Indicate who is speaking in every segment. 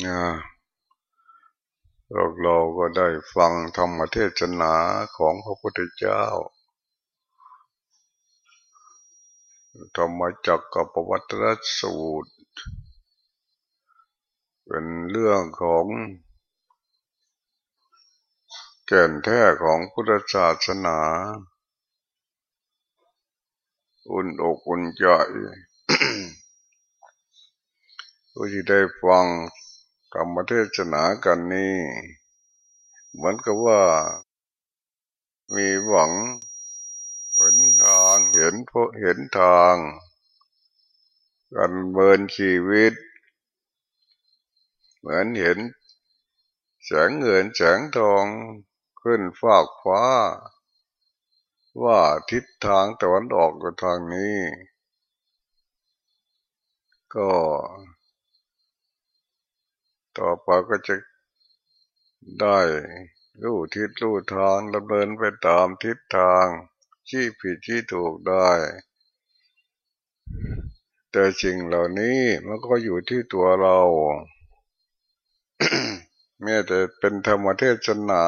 Speaker 1: นะเราเราก็ได้ฟังธรรมเทศนาของพระพุทธเจ้า ธรรมจักกับปวัตรสูตร เป็นเรื่องของแก่นแท้ของพุทธศาสนา อุ่นอกอุ่นใจก็จะได้ฟัง ธรรมเทศนากันนี่เหมือนกับว่า มีหวังเห็นทางเห็นพเห็นทางกันเบินชีวิต เหมือนเห็นแสงเงินแสงทองขึ้นฟากฟ้า ว่าทิศทางตะวันออกกับทางนี้ ก็ ต่อไปก็จะได้รู้ทิศรู้ทางดำเนินไปตามทิศทางที่ผิดที่ถูกได้ แต่สิ่งเหล่านี้มันก็อยู่ที่ตัวเราแม้แต่เป็นธรรมเทศนา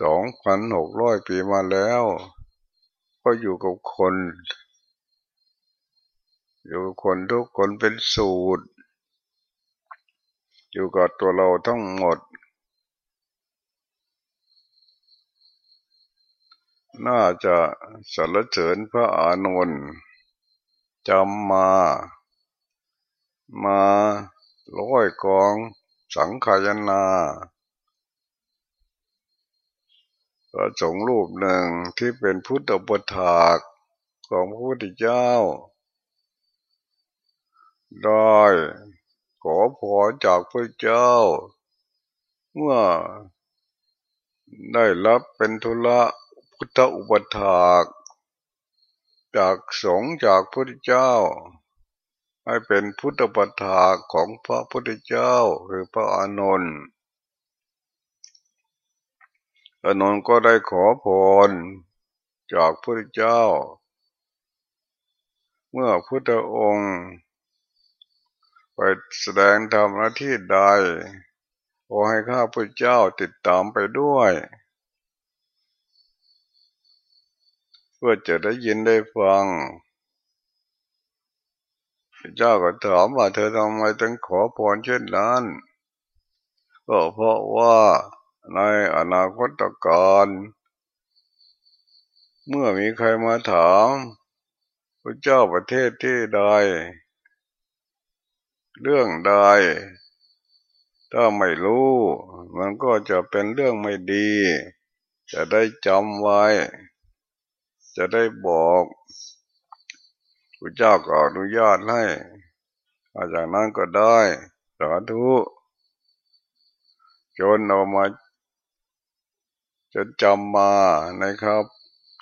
Speaker 1: สองพันหกร้อยปีมาแล้ว ก็อยู่กับคน อยู่กับคนทุกคนเป็นสูตร อยู่กับตัวเราทั้งหมด น่าจะสรรเสริญพระอานนท์จำมา มาร้อยกองสังขายนาพระสงฆ์รูปหนึ่งที่เป็นพุทธบทถากของพระพุทธเจ้า ได้ ขอพรจากพระเจ้า เมื่อได้รับเป็นทุละพุทธอุปถากจากสงฆ์จากพระเจ้า ให้เป็นพุทธปถากของพระพุทธเจ้าคือพระอานนท์อานนท์ก็ได้ขอพรจากพระเจ้า เมื่อพุทธองค์ ไปแสดงธรรมหน้าที่ใดขอให้ข้าพเจ้าติดตามไปด้วย เพื่อจะได้ยินได้ฟังพระเจ้าก็ถามว่าเธอทำไมถึงขอพรเช่นนั้น ก็เพราะว่าในอนาคตการเมื่อมีใครมาถามพระเจ้าประเทศที่ใด เรื่องใดถ้าไม่รู้ มันก็จะเป็นเรื่องไม่ดี จะได้จำไว้ จะได้บอกพระเจ้าก็อนุญาตให้อาจากนั้นก็ได้สาธุจนเอามาจนจำมานะครับ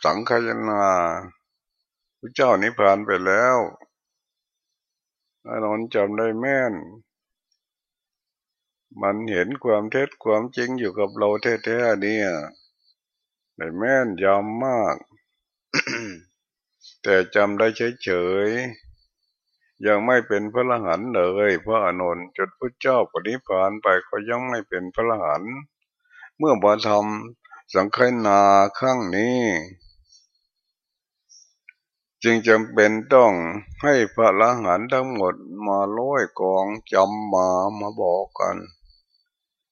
Speaker 1: สังขยนาพระเจ้านิพพานไปแล้ว อานนจำได้แม่น มันเห็นความเท็จความจริงอยู่กับเราแท้ๆเนี่ยได้แม่นยำมาก แต่จำได้เฉยๆ ยังไม่เป็นพระรหันเลย พระอานนท์จนพระเจ้าปณิพานไปก็ยังไม่เป็นพระรหัน เมื่อมาทำสังฆนาข้างนี้ จึงจำเป็นต้องให้พระละหันทั้งหมดมาล้อยกองจำมามาบอกกัน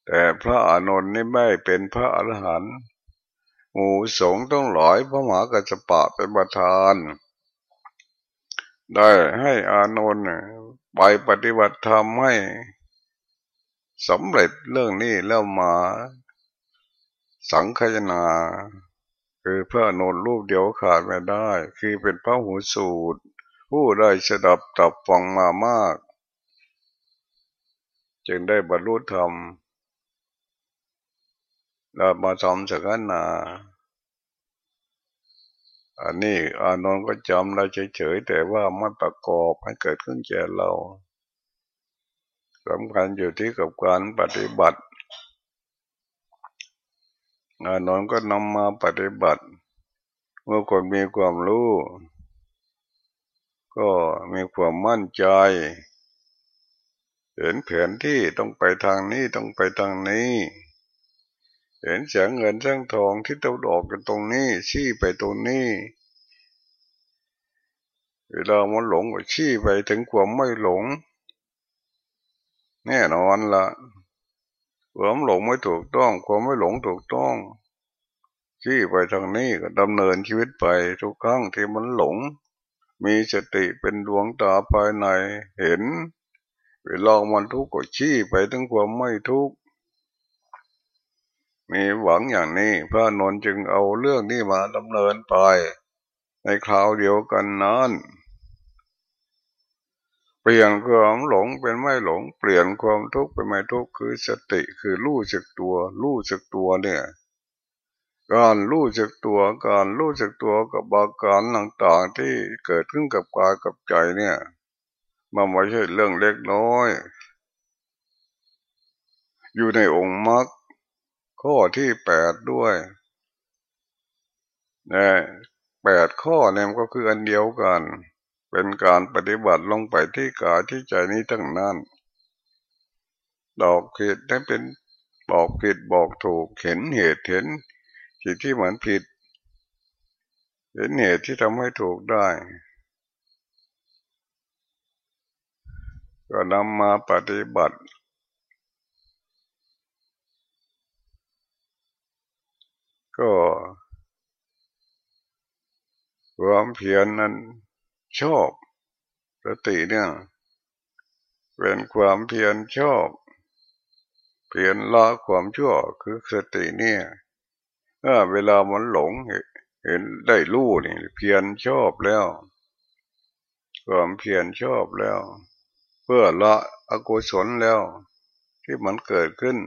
Speaker 1: แต่พระอานนท์นี่ไม่เป็นพระอรหันต์หมู่สงต้องหลอยพระมหากัสปะเป็นประธาน ได้ให้อานนท์ไปปฏิบัติธรรมให้สำเร็จเรื่องนี้แล้วมา สังขยนา คือพระนนรูปเดียวขาดไม่ได้ คือเป็นพระหูสูตร ผู้ได้สดับตับฟังมามาก จึงได้บรรลุธรรมเรามาทำสักนาอันนี้อานนท์ก็จำเราเฉยๆแต่ว่ามันประกอบให้เกิดขึ้นแก่เราสำคัญอยู่ที่กับการปฏิบัติ อานนก็นำมาปฏิบัติ เมื่อคนมีความรู้ ก็มีความมั่นใจ เห็นแผนที่ต้องไปทางนี้ต้องไปทางนี้ เห็นเสียงเงินเสียงทองที่ตะดอกกันตรงนี้ ชี้ไปตรงนี้ เวลามันหลงก็ชี้ไปถึงความไม่หลง แน่นอนละ ความหลงไม่ถูกต้อง ความไม่หลงถูกต้องชี้ไปทางนี้ก็ดำเนินชีวิตไปทุกครั้งที่มันหลง มีสติเป็นดวงตาภายในเห็น เวลามันทุกข์ก็ชี้ไปถึงความไม่ทุกข์มีหวังอย่างนี้พระนนจึงเอาเรื่องนี้มาดำเนินไป ในคราวเดียวกันนั้น เปลี่ยนความหลงเป็นไม่หลง เปลี่ยนความทุกข์เป็นไม่ทุกข์คือสติคือรู้จักตัว รู้จักตัวเนี่ยการรู้จักตัวการรู้จักตัวกับบาการต่างๆที่เกิดขึ้นกับกายกับใจเนี่ยมันไม่ใช่เรื่องเล็กน้อย อยู่ในองค์มรรคข้อที่แปดด้วยเนี่ยแปดข้อเนี่ยก็คืออันเดียวกัน เป็นการปฏิบัติลงไปที่กายที่ใจนี้ทั้งนั้นดอกผิดได้เป็นบอกผิดบอกถูกเห็นเหตุเห็นสิ่งที่เหมือนผิด เห็นเหตุที่ทำให้ถูกได้ ก็นำมาปฏิบัติก็ความเพียรนนั้น ชอบสติเนี่ยเป็นความเพียรชอบ เพียรละความชั่วคือสติเนี่ยเอเวลามันหลงเห็นได้รู้นี่เพียรชอบแล้ว ความเพียรชอบแล้ว เพื่อละอกุศลแล้ว ที่มันเกิดขึ้น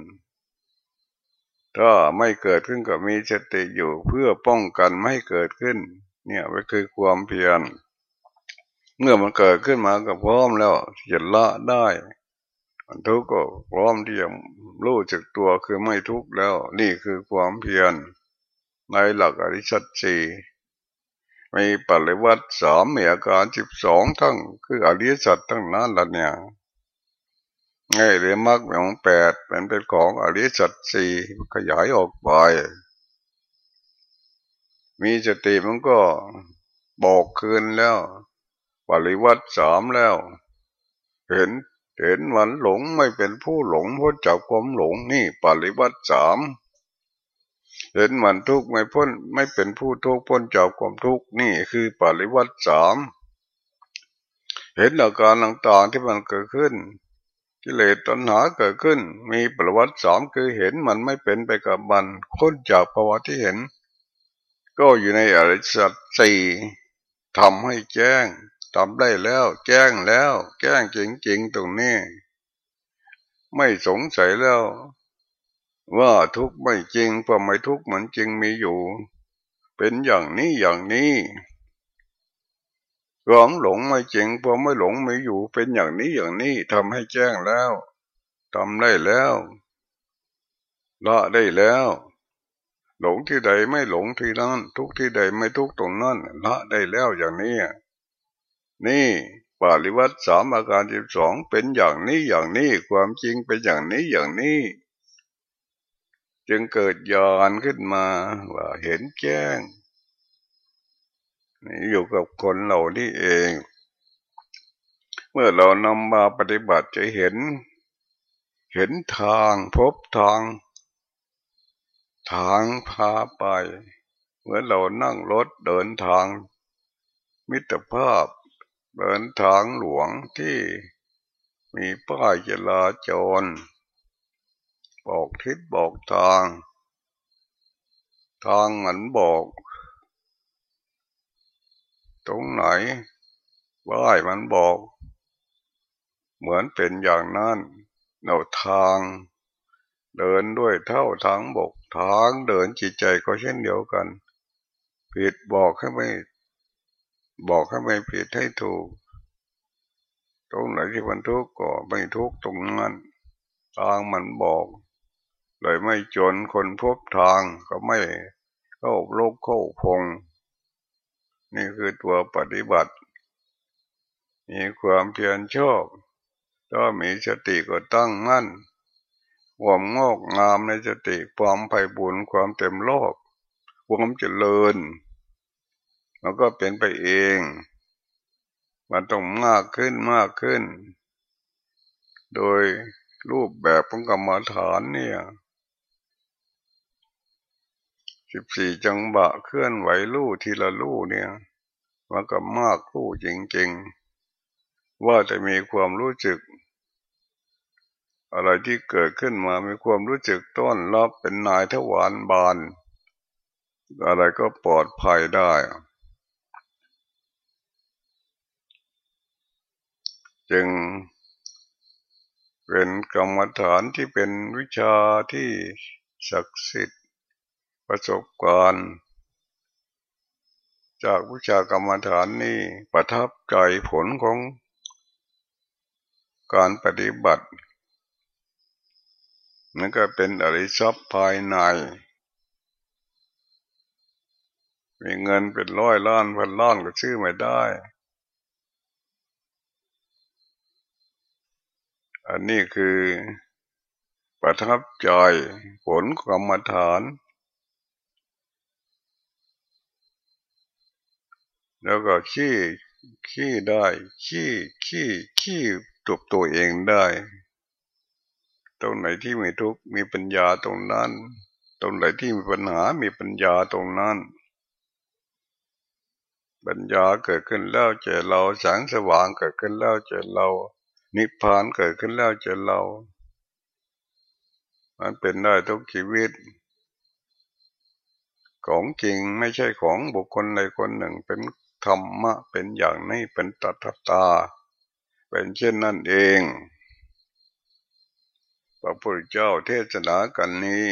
Speaker 1: ถ้าไม่เกิดขึ้นก็มีสติอยู่เพื่อป้องกันไม่เกิดขึ้น เนี่ยก็คือความเพียร เมื่อมันเกิดขึ้นมาก็พร้อมแล้วจะละได้มันทุกข์ก็พร้อมที่จะรู้จักตัวคือไม่ทุกข์แล้ว นี่คือความเพียรในหลักอริชัตสีมีปริวัติสามมีอาการสิบสองทั้งคืออริสัตทั้งนั้นละเนี่ยไงเรียมรรคของแปดเป็นเป็นของอริสัตสี่ขยายออกไป มีสติมันก็บอกคืนแล้ว ปริวัติสามแล้ว เห็นเห็นมันหลงไม่เป็นผู้หลงพ้นจากความหลงนี่ปริวัติสามเห็นมันทุกข์ไม่พ้นไม่เป็นผู้ทุกข์พ้นจากความทุกข์นี่คือปริวัติสามเห็นอาการต่างๆที่มันเกิดขึ้นกิเลสตัณหาเกิดขึ้น มีปริวัติสามคือเห็นมันไม่เป็นไปกับมันพ้นจากภาวะที่เห็น ก็อยู่ในอริสัตสี่ทำให้แจ้ง ทำได้แล้ว แจ้งแล้ว แจ้งจริงๆตรงนี้ ไม่สงสัยแล้ว ว่าทุกข์ไม่จริงความไม่ทุกข์เหมือนจริงมีอยู่ เป็นอย่างนี้อย่างนี้ความหลงไม่จริงความไม่หลงไม่อยู่เป็นอย่างนี้อย่างนี้ทำให้แจ้งแล้วทำได้แล้วละได้แล้ว หลงที่ใดไม่หลงที่นั่นทุกที่ใดไม่ทุกตรงนั้นละได้แล้วอย่างนี้ นี่ปาริวัตสามอาการสิบสองเป็นอย่างนี้อย่างนี้ความจริงเป็นอย่างนี้อย่างนี้ จึงเกิดยานขึ้นมาว่าเห็นแจ้งนี่อยู่กับคนเรานี่เอง เมื่อเรานำมาปฏิบัติจะเห็น เห็นทางพบทาง ทางพาไป เหมือนเรานั่งรถเดินทาง มิตรภาพ เดินทางหลวงที่มีป้ายจราจร บอกทิศบอกทาง ทางหมือนบอก ตรงไหนว่ายมันบอก เหมือนเป็นอย่างนั้นเราทาง เดินด้วยเท่าทางบกทางเดินจิตใจก็เช่นเดียวกัน ผิดบอกให้ไม่ บอกให้ไม่ผิดให้ถูก ตรงไหนที่มันทุกข์ก็ไม่ทุกข์ตรงนั้นทางมันบอก เลยไม่จนคนพบทางก็ไม่เข้าโลกเข้าพง นี่คือตัวปฏิบัติ มีความเพียรชอบถ้ามีสติก็ตั้งมั่นความงอกงามในสติความไพ่บุญความเต็มโลกความเจริญ มันก็เป็นไปเอง มันต้องมากขึ้นมากขึ้น โดยรูปแบบของกรรมฐานเนี่ยสิบสี่จังบะเคลื่อนไหวลู่ทีละลู่เนี่ยมันก็มากลู่จริงๆ ว่าจะมีความรู้สึก อะไรที่เกิดขึ้นมามีความรู้สึกต้อนรับเป็นนายทวารบาน อะไรก็ปลอดภัยได้ จึงเป็นกรรมฐานที่เป็นวิชาที่ศักดิ์สิทธิ์ประสบการณ์จากวิชากรรมฐานนี้ประทับใจผลของการปฏิบัตินั่นก็เป็นอริสัพภายใน มีเงินเป็นร้อยล้านพันล้านก็ชื่อไม่ได้ อันนี้คือประทับใจผลกรรมฐาน แล้วก็ขี้ขี้ได้ขี้ขี้ขี้ตบตัวเองได้ ตรงไหนที่มีทุกข์มีปัญญาตรงนั้น ตรงไหนที่มีปัญหามีปัญญาตรงนั้นปัญญาเกิดขึ้นแล้วเจอเราแสงสว่างเกิดขึ้นแล้วเจอเรา นิพพานเกิดขึ้นแล้วเจอเรา มันเป็นได้ทุกชีวิต ของจริงไม่ใช่ของบุคคลใดคนหนึ่งเป็นธรรมะ เป็นอย่างนี้เป็นตัตตา เป็นเช่นนั่นเอง พระพุทธเจ้าเทศนากันนี้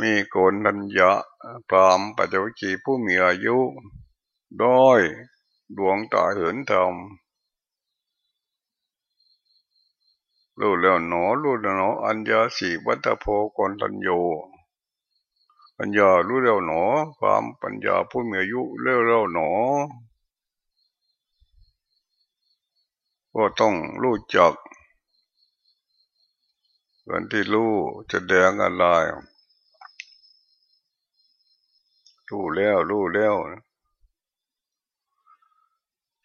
Speaker 1: มีโกนัญญะพรามปัจจุจีผู้มีอายุ ด้อยดวงตาเหินธรรม รู้แล้วหนอรู้แล้วหนอ อัญญาสีวัตโพกนทัญโยปัญญารู้เร็วหนอ ความปัญญาผู้มีอายุเร็วเร็วหนอ ก็ต้องรู้จักคนที่รู้จะแดงอะไรรู้แล้วรู้แล้ว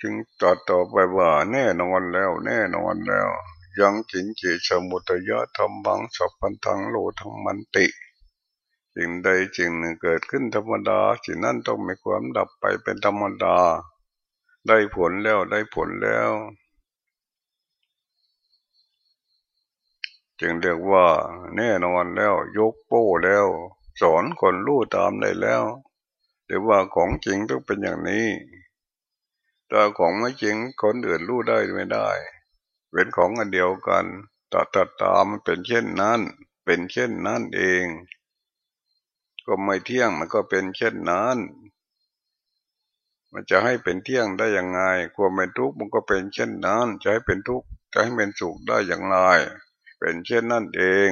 Speaker 1: จึงตัดต่อไปว่าแน่นอนแล้ว แน่นอนแล้ว ยังจินจิสมุตยะธรรมังสัพพันธังโลธรรมันติสิ่งใดสิ่งหนึ่งเกิดขึ้นธรรมดาสิ่งนั้นต้องมีความดับไปเป็นธรรมดา ได้ผลแล้วได้ผลแล้ว จึงเรียกว่า แน่นอนแล้ว ยกโป้แล้ว สอนคนรู้ตามได้แล้วหรือว่าของจริงต้องเป็นอย่างนี้ถ้าของไม่จริงคนอื่นรู้ได้ไม่ได้ เป็นของอันเดียวกันตาตาตามันเป็นเช่นนั้น เป็นเช่นนั้นเอง ก็ไม่เที่ยงมันก็เป็นเช่นนั้น มันจะให้เป็นเที่ยงได้ย่างไงความเป็นทุกข์มันก็เป็นเช่นนั้น จะให้เป็นทุกข์จะให้เป็นสุขได้อย่างไร เป็นเช่นนั่นเอง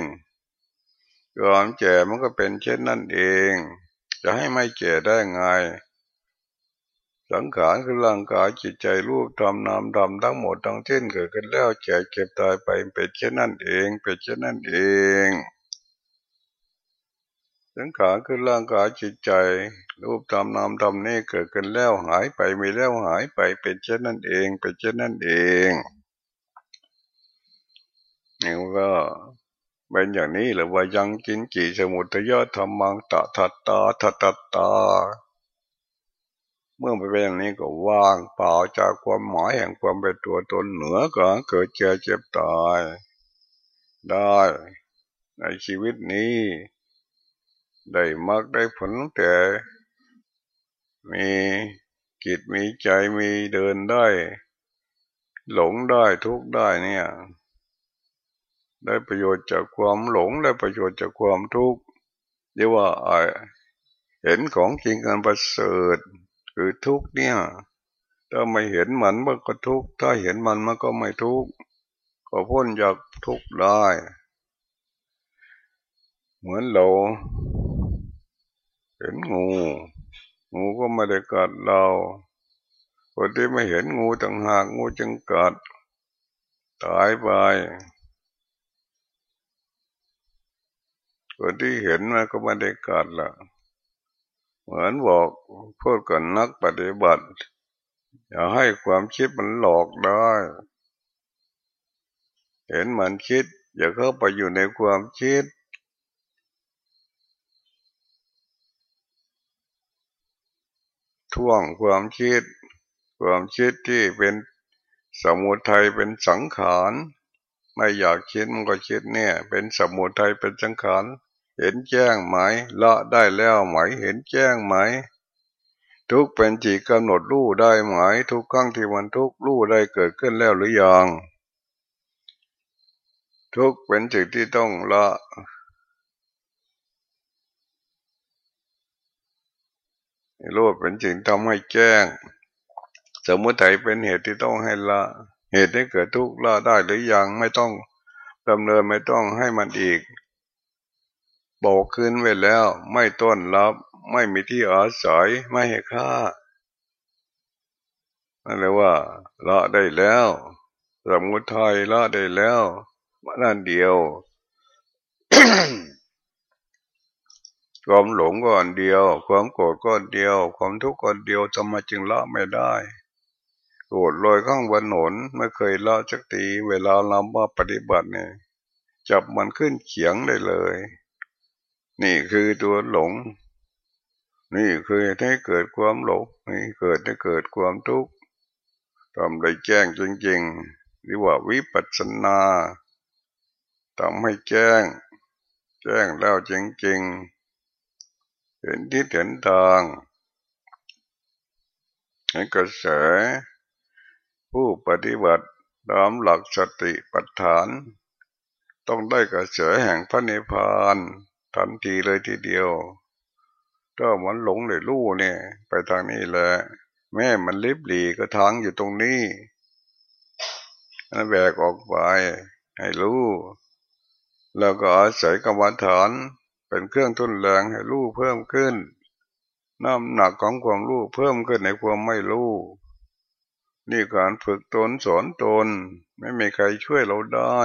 Speaker 1: ความแก่มันก็เป็นเช่นนั่นเอง จะให้ไม่แก่ได้ไง สังขารคือร่างกายจิตใจรูปธรรมนามธรรมทั้งหมดทั้งสิ้นเกิดขึ้นแล้วแก่เก็บตายไปเป็นเช่นนั่นเองเป็นเช่นนั่นเองสังขารคือร่างกายจิตใจ รูปธรรมนามธรรมนี่เกิดขึ้นแล้วหายไปมีแล้วหายไปเป็นเช่นนั้นเองเป็นเช่นนั้นเองนี่ก็เป็นอย่างนี้หรือว่ายังกินจีสมุทยธรรมังตะทัตตาทัตตา เมื่อไปเป็นอย่างนี้ก็ว่างเปล่าจากความหมายแห่งความเป็นตัวตนเหนือก็เกิดเจ็บเจ็บตาย ได้ ในชีวิตนี้ ได้มากได้ผลแต่มีจิตมีใจมีเดินได้ หลงได้ทุกได้เนี่ย ได้ประโยชน์จากความหลงได้ประโยชน์จากความทุกข์เรียกว่าเห็นของจริงกันประเสริฐ คือทุกเนี่ย ถ้าไม่เห็นมันมันก็ทุกถ้าเห็นมันมันก็ไม่ทุกก็พ้นจากทุกได้ เหมือนเรา เห็นงู งูก็ไม่ได้กัดเราคนที่ไม่เห็นงูต่างหากงูจึงกัดตายไปคนที่เห็นมันก็ไม่ได้กัดละ เหมือนบอกพูดกับนักปฏิบัติ อย่าให้ความคิดมันหลอกได้ เห็นมันคิด อย่าเข้าไปอยู่ในความคิด ท่วงความคิด ความคิดที่เป็นสมุทัยเป็นสังขาร ไม่อยากคิดมันก็คิดเนี่ย เป็นสมุทัยเป็นสังขาร เห็นแจ้งไหมละได้แล้วไหมเห็นแจ้งไหม ทุกเป็นจีกำหนดรู้ได้ไหมทุกครั้งที่มันทุกรู้ได้เกิดขึ้นแล้วหรือยังทุกเป็นสิ่งที่ต้องละรู้เป็นสิ่งทำให้แจ้ง สมุทัยเป็นเหตุที่ต้องให้ละ เหตุให้เกิดทุกข์ละได้หรือยังไม่ต้องดำเนินไม่ต้องให้มันอีก บอกคืนไว้แล้ว ไม่ต้อนรับ ไม่มีที่อาศัยไม่ให้ค่านั่นเลยว่าละได้แล้วสมุทัยละได้แล้วมาด้านเดียวความหลงก้อนเดียว ความโกรธก้อนเดียว ความทุกข์ก้อนเดียวจะมจึงละไม่ได้โกรธลอยข้างบนหนนไม่เคยละจักตีเวลาเรามาปฏิบัติเนี่ยจับมันขึ้นเขียงได้เลย นี่คือตัวหลง นี่คือให้เกิดความหลงนี่เกิดให้เกิดความทุกข์ทำได้แจ้งจริงๆหรือว่าวิปัสสนาทำให้แจ้ง แจ้งแล้วจริงๆเห็นที่เห็นทางให้กระแสผู้ปฏิบัติตามหลักสติปัฏฐาน ต้องได้กระแสแห่งพระนิพพาน ทันทีเลยทีเดียวถ้ามันหลงเลยลู่เนี่ย ไปทางนี้แหละแม่มันลิบหลีก็ทางอยู่ตรงนี้นั่นแบกออกไป ให้รู้ แล้วก็อาศัยกรรมฐานเป็นเครื่องทุนแรงให้รู้เพิ่มขึ้น น้ำหนักของความรู้เพิ่มขึ้นในความไม่รู้ นี่การฝึกตนสอนตน ไม่มีใครช่วยเราได้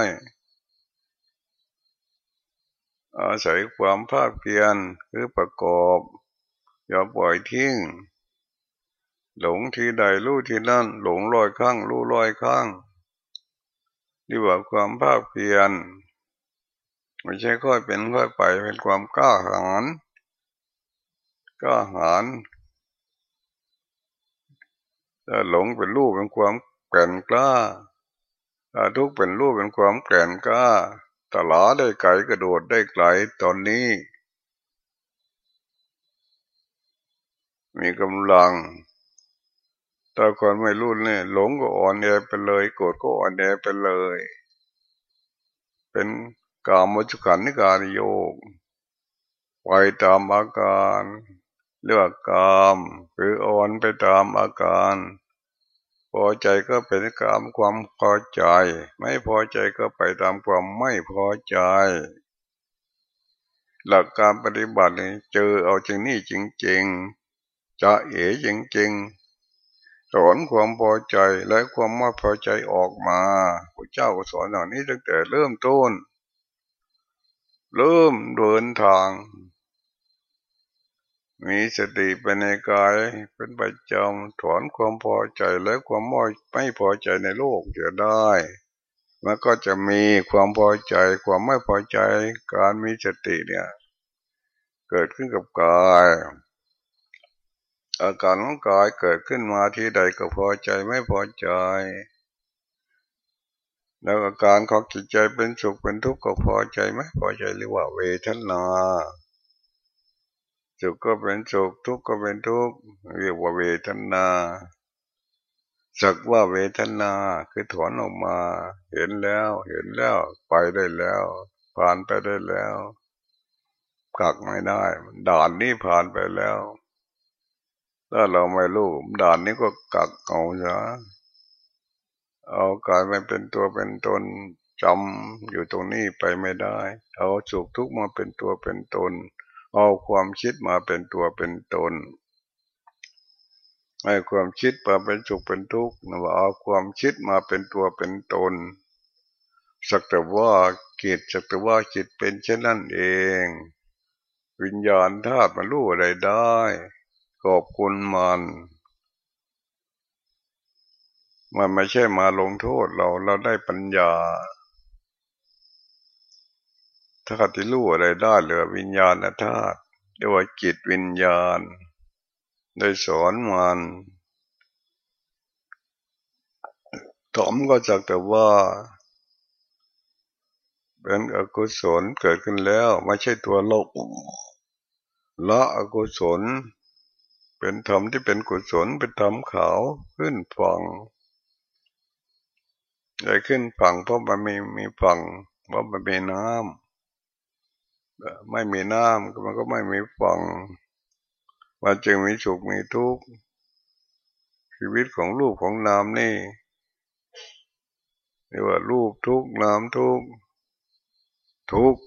Speaker 1: อาศัยความภาคเพียรคือประกอบ อย่าปล่อยทิ้ง หลงทีใดรู้ทีนั่น หลงลอยข้างรู้ลอยข้างดีว่าความภาคเพียรไม่ใช่ค่อยเป็นค่อยไปเป็นความกล้าหาญกล้าหาญถ้าหลงเป็นรูปเป็นความแก่นกล้าถ้าทุกเป็นรูปเป็นความแก่นกล้า ตลาได้ไกลกระโดดได้ไกลตอนนี้ มีกำลังถ้าคนไม่รู้เนี่ยหลงก็อ่อนแอไปเลย โกรธก็อ่อนแอไปเลย เป็นกามจุขันนิการโยกไปตามอาการเรียกว่ากามคืออ่อนไปตามอาการ พอใจก็เป็นกามความพอใจ ไม่พอใจก็ไปตามความไม่พอใจ หลักการปฏิบัตินี่เจอเอาจริงนี่จริงๆจะเอ๋จริงๆสอนความพอใจและความไม่พอใจออกมาพระเจ้าก็สอนอย่างนี้ตั้งแต่เริ่มต้น เริ่มเดินทาง มีสติเป็นในกายเป็นประจำถอนความพอใจและความไม่พอใจในโลกจะได้มันก็จะมีความพอใจความไม่พอใจการมีสติเนี่ย เกิดขึ้นกับกาย อาการของกายเกิดขึ้นมาที่ใดก็พอใจไม่พอใจ แล้วอาการของจิตใจเป็นสุขเป็นทุกข์ก็พอใจไหมพอใจเรียกว่าเวทนา สุขก็เป็นสุขทุกข์ก็เป็นทุกข์เรียกว่าเวทนา สักว่าเวทนาคือถอนออกมา เห็นแล้วเห็นแล้วไปได้แล้ว ผ่านไปได้แล้วกักไม่ได้ ด่านนี้ผ่านไปแล้ว ถ้าเราไม่รู้ด่านนี้ก็กักเอาซะเอากายมันเป็นตัวเป็นตนจำอยู่ตรงนี้ไปไม่ได้ เอาสุขทุกข์มาเป็นตัวเป็นตน เอาความคิดมาเป็นตัวเป็นตนให้ความคิดมาเป็นสุขเป็นทุกข์นะว่าเอาความคิดมาเป็นตัวเป็นตน สักแต่ว่ากิจสักแต่ว่าจิตเป็นเช่นนั้นเอง วิญญาณธาตุมันรู้อะไรได้ขอบคุณมันมันไม่ใช่มาลงโทษเราเราได้ปัญญา ถ้าที่รู้อะไรได้เหลือวิญญาณธาตุเรียกว่าจิตวิญญาณ ได้สอนมันถมก็จากแต่ว่าเป็นอกุศลเกิดขึ้นแล้ว ไม่ใช่ตัวโลกละอกุศล เป็นธรรมที่เป็นกุศลเป็นธรรมขาวขึ้นฟังได้ขึ้นฝั่งเพราะมันมีมีฝั่งเพราะมันมีน้ำ ไม่มีน้ำมันก็ไม่มีฝั่งมันจึงมีสุขมีทุกข์ชีวิตของลูกของนามนี่เรียกว่ารูปทุกข์นามทุกข์ทุกข์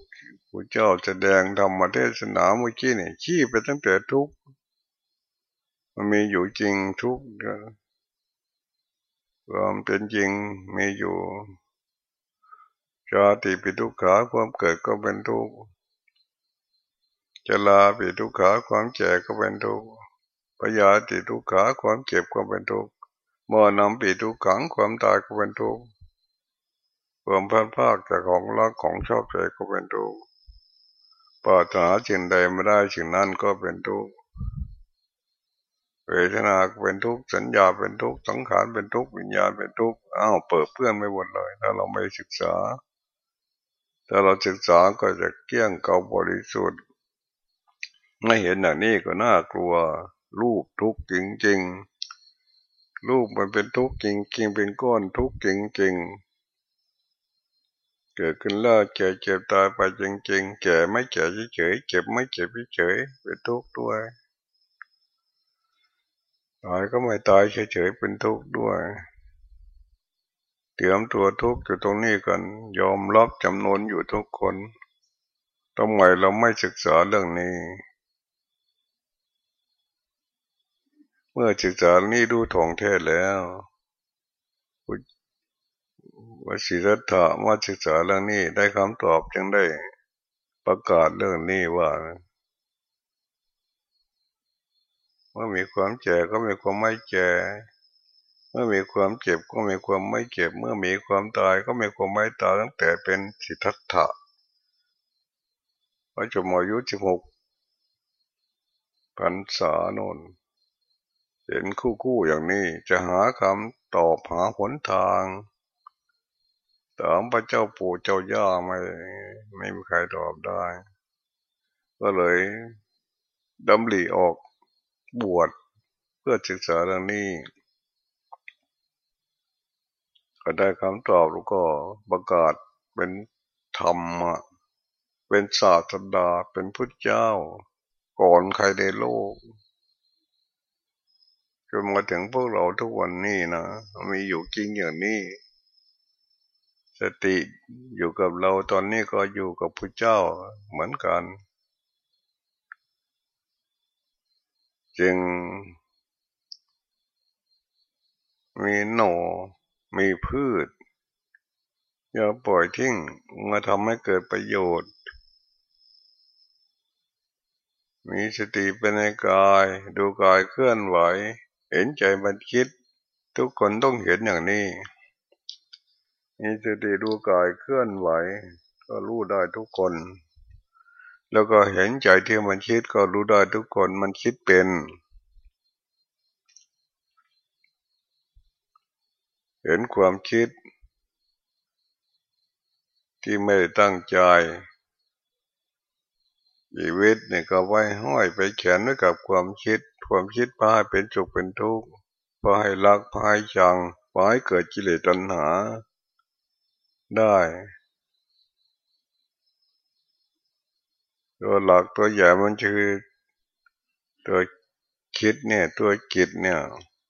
Speaker 1: พระเจ้าแสดงธรรมเทศนาเมื่อกี้นี่ชี้ไปตั้งแต่ทุกข์มันมีอยู่จริงทุกข์ความเป็นจริงมีอยู่ชาติปิทุกขาความเกิดก็เป็นทุกข์ จลาปิทุกขาความแก่ก็เป็นทุกข์ปยาติทุกขาความเจ็บก็เป็นทุกข์มอนำปิทุกขังความตายก็เป็นทุกข์ความพันภาคจากของรักของชอบใจก็เป็นทุกข์ปรารถนาสิ่งใดไม่ได้สิ่งนั้นก็เป็นทุกข์เวทนาเป็นทุกข์สัญญาเป็นทุกข์สังขารเป็นทุกข์วิญญาณเป็นทุกข์อ้าวเปิดเพื่อนไม่หมดเลย ถ้าเราไม่ศึกษา ถ้าเราศึกษาก็จะเกี้ยงเก่าบริสุทธิ์ ไม่เห็นอย่างนี้ก็น่ากลัว รูปทุกข์จริงๆ รูปมันเป็นทุกข์จริงๆ เป็นก้อนทุกข์จริงๆ เกิดขึ้นแล้วเจ็บเจ็บตายไปจริงๆแก่ไม่แก่เฉยเจ็บไม่เจ็บเฉยเป็นทุกข์ด้วยตายก็ไม่ตายเฉยๆเป็นทุกข์ด้วยเตรียมตัวทุกข์อยู่ตรงนี้กันยอมรับจำนวนอยู่ทุกคนทำไมเราไม่ศึกษาเรื่องนี้ มื่อศึกษานี้ดูถ่องเทศแล้ววชิรัตถะมาศึกษาเรื่องนี้ได้คำตอบจึงได้ประกาศเรื่องนี้ว่าเมื่อมีความแก่ก็มีความไม่แก่เมื่อมีความเจ็บก็มีความไม่เจ็บ เมื่อมีความตายก็มีความไม่ตายตั้งแต่เป็นสิทธัตถะพระจมอายุสิบหกพันษาโนน เห็นคู่คู่อย่างนี้จะหาคำตอบหาหนทางถามพระเจ้าปู่เจ้าย่าไม่ไม่มีใครตอบได้ ก็เลยดำหลีออกบวชเพื่อศึกษาเรื่องนี้ก็ได้คำตอบแล้วก็ประกาศเป็นธรรมะเป็นศาสดาเป็นพุทธเจ้า ก่อนใครในโลก จนมาถึงพวกเราทุกวันนี้นะมีอยู่จริงอย่างนี้สติอยู่กับเราตอนนี้ก็อยู่กับพระเจ้าเหมือนกัน จึง มีหน่อมีพืช อย่าปล่อยทิ้งมาทำให้เกิดประโยชน์ มีสติเป็นในกาย ดูกายเคลื่อนไหว เห็นใจมันคิด ทุกคนต้องเห็นอย่างนี้มีสติดูกายเคลื่อนไหว ก็รู้ได้ทุกคน แล้วก็เห็นใจที่มันคิดก็รู้ได้ทุกคนมันคิดเป็น เห็นความคิด ที่ไม่ตั้งใจ ชีวิตเนี่ยก็ไว้ห้อยไปแขนไว้กับความคิด ความคิดพาให้เป็นจุกเป็นทุกข์พาให้รักพาให้ชังพาให้เกิดกิเลสตัณหา ได้ ตัวหลักตัวใหญ่มันคือตัวคิดเนี่ย ตัวจิตเนี่ย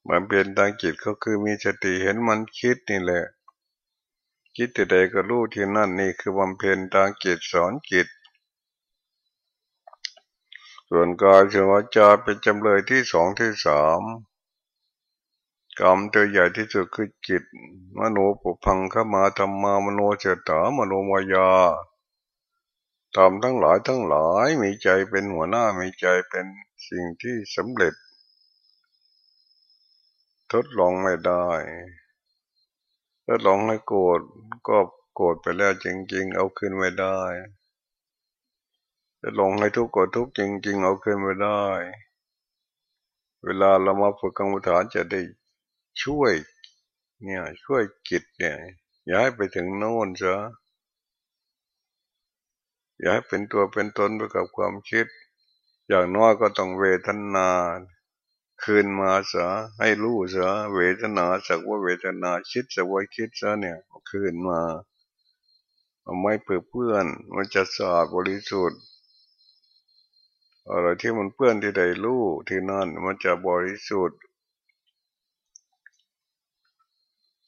Speaker 1: มันเป็นทางจิตก็คือมีสติเห็นมันคิดนี่แหละ คิดแต่ใดก็รู้ที่นั่นนี่คือบำเพ็ญทางจิตสอนจิต ส่วนกายส่วนวาจาเป็นจำเลยที่สองที่สามกรรมตัวใหญ่ที่สุดคือจิต มโนปุพังขมาธรรมามโนเจตามโนมายาทำทั้งหลายทั้งหลายมีใจเป็นหัวหน้ามีใจเป็นสิ่งที่สำเร็จ ทดลองไม่ได้ทดลองให้โกรธก็โกรธไปแล้วจริง ๆ เอาคืนไม่ได้ จะลงให้ทุกข์ก็ทุกข์จริง ๆ เอาคืนไม่ได้ เวลาเรามาฝึกกรรมฐานจะได้ช่วย เนี่ยช่วยจิตเนี่ยอย่าให้ไปถึงโน่นซะอย่าให้เป็นตัวเป็นตนไปกับความคิด อย่างน้อยก็ต้องเวทนาคืนมาซะให้รู้ซะเวทนาสักว่าเวทนาคิดสักว่าคิดซะเนี่ยคืนมาไม่เปื้อนมันจะสะอาดบริสุทธิ์ อะไรที่มันเปื้อนที่ใดรู้ที่นั่นมันจะบริสุทธิ์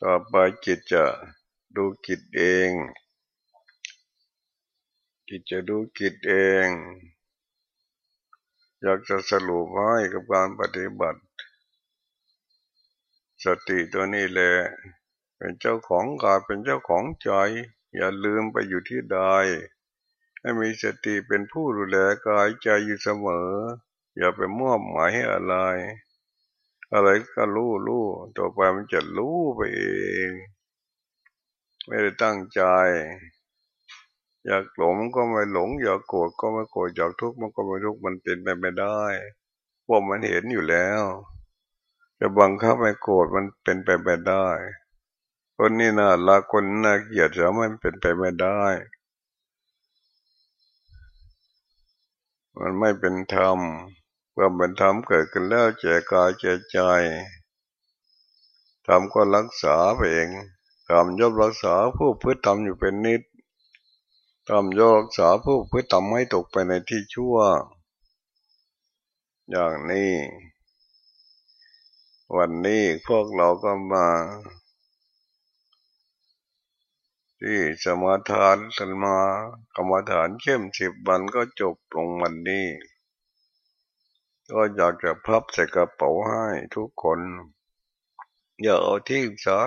Speaker 1: ต่อไปจิตจะดูกิจเอง จิตจะดูกิจเอง อยากจะสรุปให้กับการปฏิบัติ สติตัวนี้แหละเป็นเจ้าของกายเป็นเจ้าของใจ อย่าลืมไปอยู่ที่ใด ให้มีสติเป็นผู้ดูแลกายใจอยู่เสมอ อย่าไปมอบหมายให้อะไร อะไรก็รู้รู้ต่อไปมันจะรู้ไปเองไม่ได้ตั้งใจ อยากหลงก็ไม่หลง อยากโกรธก็ไม่โกรธอยากทุกข์มันก็ไม่ทุกข์มันเป็นไปไม่ได้พวกมันเห็นอยู่แล้วจะบังคับไม่โกรธมันเป็นไปไม่ได้ คนนี้น่ารักคนน่าเกลียดจะมันเป็นไปไม่ได้ มันไม่เป็นธรรมความเป็นธรรมเกิดขึ้นแล้วแจกายแจใจธรรมก็รักษาไปเองธรรมย่อมรักษาผู้พืชธรรมอยู่เป็นนิดธรรมย่อมรักษาผู้พืชธรรมไม่ตกไปในที่ชั่ว อย่างนี้ วันนี้พวกเราก็มา ที่สมาทานสัมากรรมฐานเข้มสิบวันก็จบลงวันนี้ ก็อยากจะพับใส่กระเป๋าให้ทุกคน อย่าเอาที่ซะ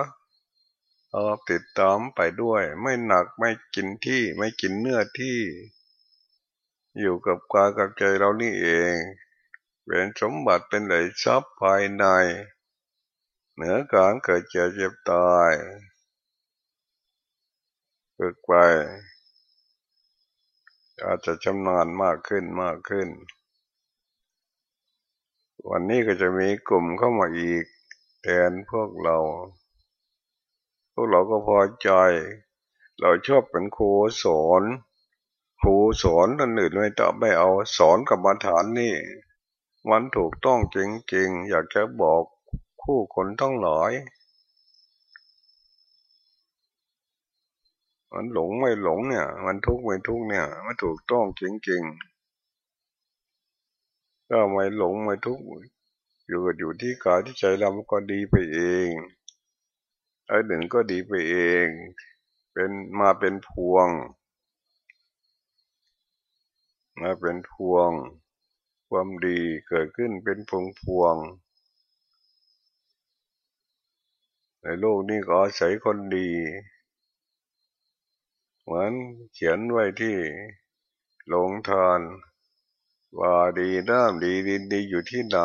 Speaker 1: เอาติดตามไปด้วย ไม่หนักไม่กินที่ไม่กินเนื้อที่ อยู่กับกายกับใจเรานี่เองเป็นสมบัติเป็นไหลทรัพย์ภายใน เหนือการเกิดเจ็บเจ็บตาย ฝึกไป อาจจะชำนาญมากขึ้นมากขึ้น วันนี้ก็จะมีกลุ่มเข้ามาอีกแทนพวกเรา พวกเราก็พอใจ เราชอบเป็นครูสอนครูสอนนั่นอื่นไม่ต้องไม่เอาสอนกับมาฐานนี่ มันถูกต้องจริงๆ อยากจะบอกคู่คนต้องหลาย มันหลงไม่หลงเนี่ย มันทุกข์ไม่ทุกข์เนี่ยมันถูกต้องจริงๆก็ไม่หลงไม่ทุกข์อยู่อยู่ที่กายที่ใจเราก็ดีไปเองไอ้หนึ่งก็ดีไปเอง เป็นมาเป็นพวง มาเป็นพวง ความดีเกิดขึ้นเป็นพวงพวง ในโลกนี้ก็อาศัยคนดี เหมือนเขียนไว้ที่หลงทาน ว่าดีน้ำดีดินดีอยู่ที่ไหน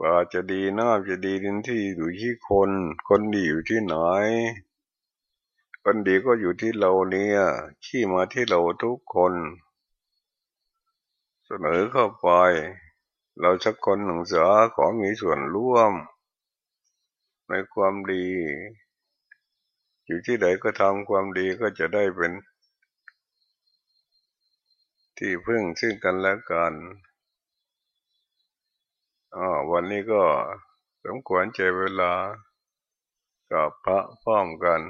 Speaker 1: ว่าจะดีน้ำจะดีดินที่อยู่ที่คน คนดีอยู่ที่ไหน คนดีก็อยู่ที่เราเนี่ยขี้มาที่เราทุกคน เสนอเข้าไป เราสักคนหนึ่งเสือขอมีส่วนร่วม ในความดี อยู่ที่ไหนก็ทำความดีก็จะได้เป็น ที่พึ่งซึ่งกันและกันอ๋อวันนี้ก็สมควรใจเวลากับพระพร้อมกัน